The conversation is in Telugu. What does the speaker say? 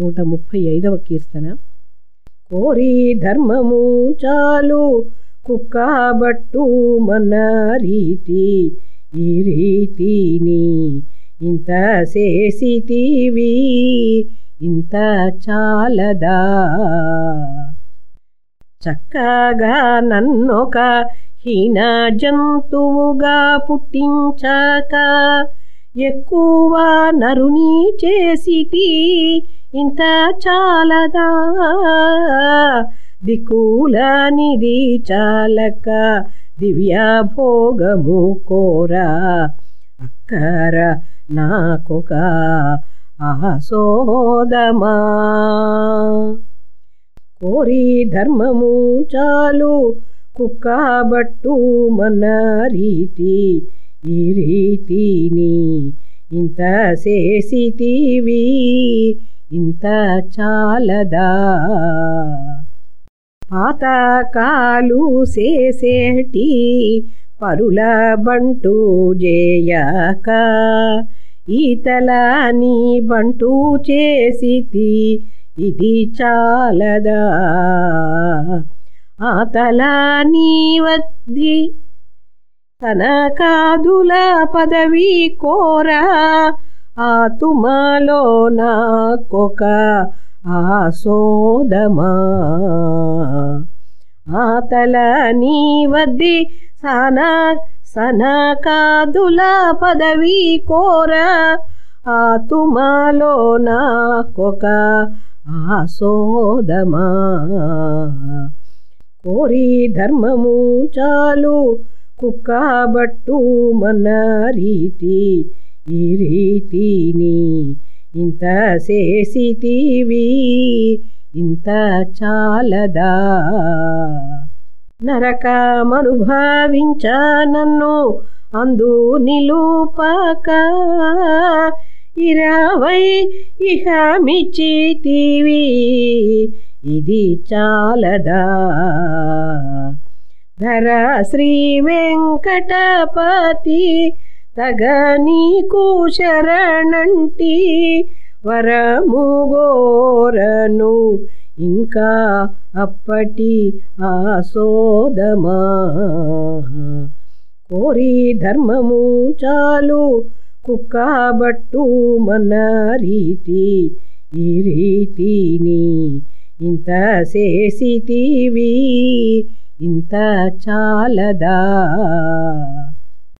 నూట ముప్పై ఐదవ కీర్తన. కోరి ధర్మము చాలు కుక్కబట్టు మన రీతి ఈ రీతిని ఇంత చేసితివి ఇంత చాలదా? చక్కగా నన్నొక హీన జంతువుగా పుట్టించాక ఎక్కువ నరుని చేసితి ఇంత చాలదా? దిక్కులనిది చాలక దివ్య భోగము కోరా? అక్కర నాకొక ఆసోదమా కోరి ధర్మము చాలు కుక్కబట్టు మన రీతి ఈ రీతిని ఇంత చేసితివి. ఇంత చాలదా? పాతకాలు చేసేటి పరుల బంటు జేయక ఈతల నీ బంటు చేసితి ఇది చాలదా? ఆతల నీ వద్ది తన కాదుల పదవి కోరా ఆ నాకొక ఆసోదమా. ఆతల నీ వద్ది సానా సనకాదుల పదవి కోరా. ఆ నాకొక ఆసోదమా. కోరి ధర్మము చాలు కుక్కబట్టు మన రీతి. ఈ రీతిని ఇంత చేసితివి ఇంత చాలదా? నరకమనుభావించ నన్ను అందు నిలుపక ఇరవై ఇహమిచ్చితివి ఇది చాలదా? ధర శ్రీ వెంకటపతి తగ నీకు శరణంటి వరము గోరను ఇంకా అప్పటి ఆసోదమా కోరి ధర్మము చాలు కుక్కబట్టు మన రీతి ఈ రీతిని ఇంత చేసితివి ఇంత చాలదా.